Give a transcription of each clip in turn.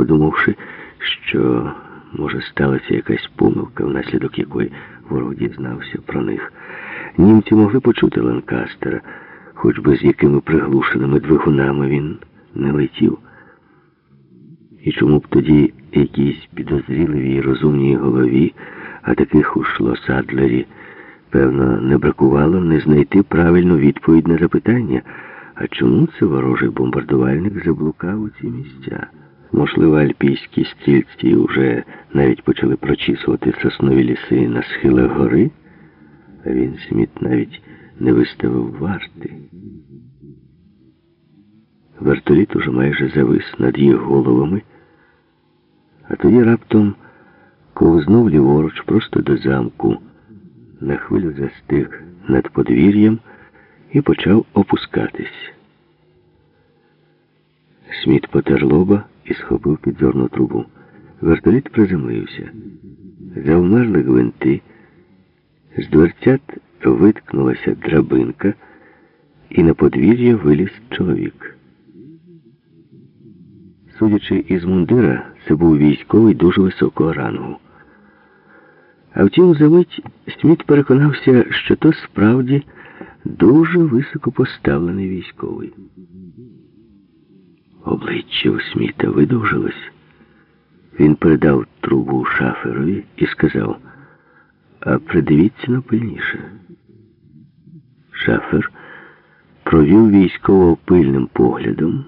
подумавши, що, може, сталася якась помилка, внаслідок якої ворог дізнався про них. Німці могли почути Ланкастера, хоч би з якими приглушеними двигунами він не летів. І чому б тоді якійсь підозріливій розумній голові, а таких у Шлос-Адлері, певно, не бракувало не знайти правильну відповідь на запитання, а чому це ворожий бомбардувальник заблукав у ці місця? Можливо, альпійські стрільці вже навіть почали прочісувати соснові ліси на схилах гори, а він Сміт навіть не виставив варти. Вертоліт уже майже завис над їх головами, а тоді раптом ковзнув ліворуч просто до замку, на хвилю застиг над подвір'ям і почав опускатись. Сміт потер лоба і схопив підзорну трубу. Вертоліт приземлився. Завмерли гвинти. З дверцят виткнулася драбинка, і на подвір'я виліз чоловік. Судячи із мундира, це був військовий дуже високого рангу. А втім, за мить Сміт переконався, що то справді дуже високо поставлений військовий. Обличчя у Сміта видовжилось. Він передав трубу шаферові і сказав, а придивіться на пильніше. Шафер провів військово пильним поглядом,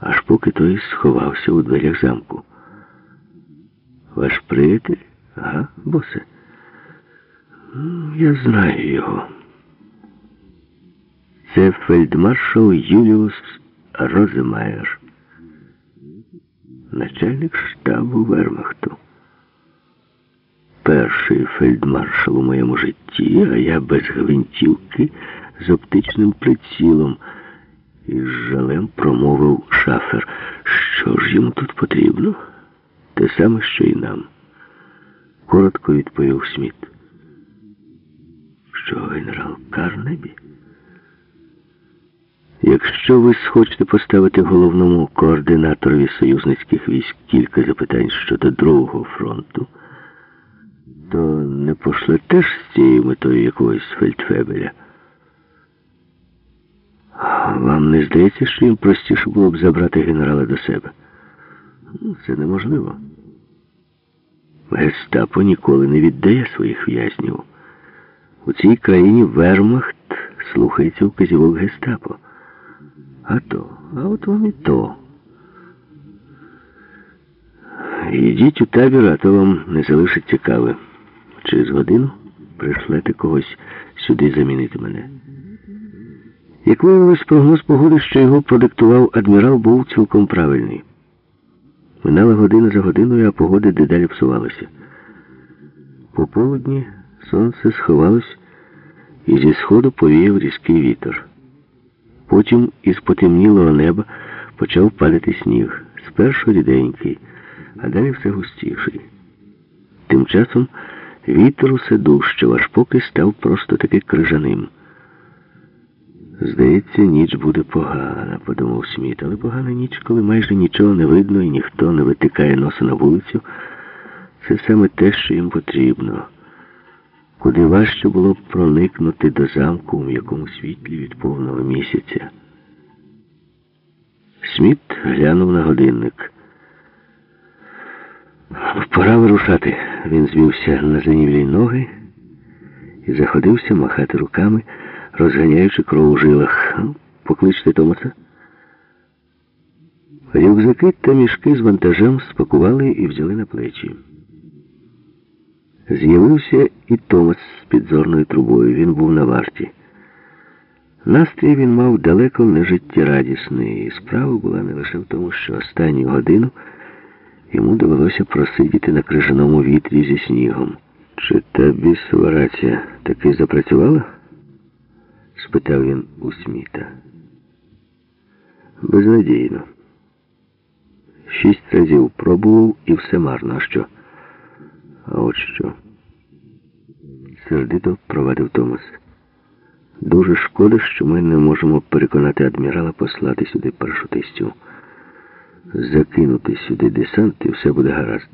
аж поки той сховався у дверях замку. Ваш приятель? Ага, босе. Я знаю його. Це фельдмаршал Юліус Роземайер, начальник штабу Вермахту. Перший фельдмаршал у моєму житті, а я без гвинтівки з оптичним прицілом. І з жалем промовив Шафер. Що ж йому тут потрібно? Те саме, що і нам. Коротко відповів Сміт. Що генерал Карнебі? Якщо ви схочете поставити головному координаторові союзницьких військ кілька запитань щодо Другого фронту, то не пошлете ж з цією метою якогось фельдфебеля. Вам не здається, що їм простіше було б забрати генерала до себе? Ну, це неможливо. Гестапо ніколи не віддає своїх в'язнів. У цій країні Вермахт слухається вказівок гестапо. А то, а от вам і то. Йдіть у табір, а то вам не залишиться кави. Через годину прийшлете когось сюди замінити мене. Як виявилось, прогноз погоди, що його продиктував адмірал, був цілком правильний. Минала година за годиною, а погода дедалі псувалася. Пополудні сонце сховалось і зі сходу повіяв різкий вітер. Потім із потемнілого неба почав падати сніг, спершу ріденький, а далі все густіший. Тим часом вітер усе дужчав, аж поки став просто таки крижаним. Здається, ніч буде погана, подумав Сміт, але погана ніч, коли майже нічого не видно і ніхто не витикає носа на вулицю, це саме те, що їм потрібно. Куди важче було б проникнути до замку у м'якому світлі від повного місяця. Сміт глянув на годинник. Пора вирушати. Він звівся на занівлі ноги і заходився махати руками розганяючи кров у жилах. Покличте Томаса. Рюкзаки та мішки з вантажем спакували і взяли на плечі. З'явився і Томас з підзорною трубою. Він був на варті. Настрій він мав далеко не життєрадісний, і справа була не лише в тому, що останню годину йому довелося просидіти на крижаному вітрі зі снігом. Чи та бісова рація таки запрацювала? спитав він у Сміта. Безнадійно. Шість разів пробував і все марно. А що? А от що? Сердито провадив Томас. Дуже шкода, що ми не можемо переконати адмірала послати сюди парашутистів. закинути сюди десант і все буде гаразд.